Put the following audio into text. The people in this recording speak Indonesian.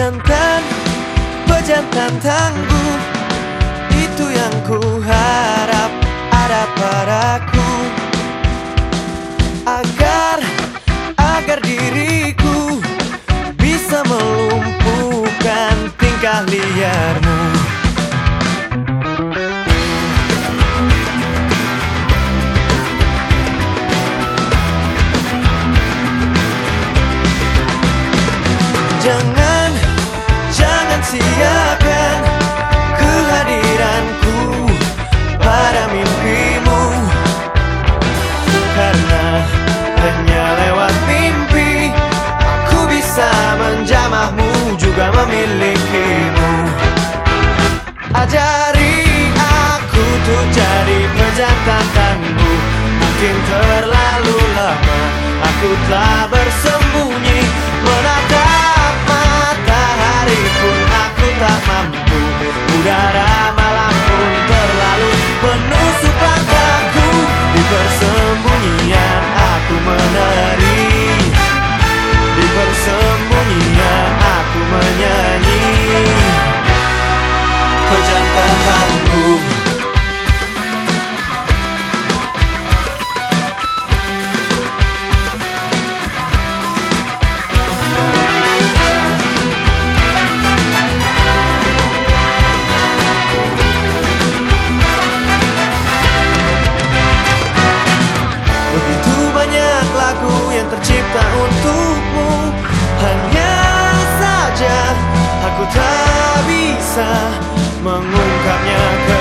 Pejantan, pejantan tangguh Itu yang ku harap ada padaku. Agar, agar diriku Bisa melumpuhkan tingkah liarmu. Jangan, siapkan kehadiranku pada mimpimu. Karena hanya lewat mimpi Aku bisa menjamahmu juga memilikimu. Ajari aku tuh jadi pejantan tangguh Mungkin terlalu lama aku telah bersembunyi tercipta untukmu. Hanya saja aku tak bisa mengungkapnya kepadamu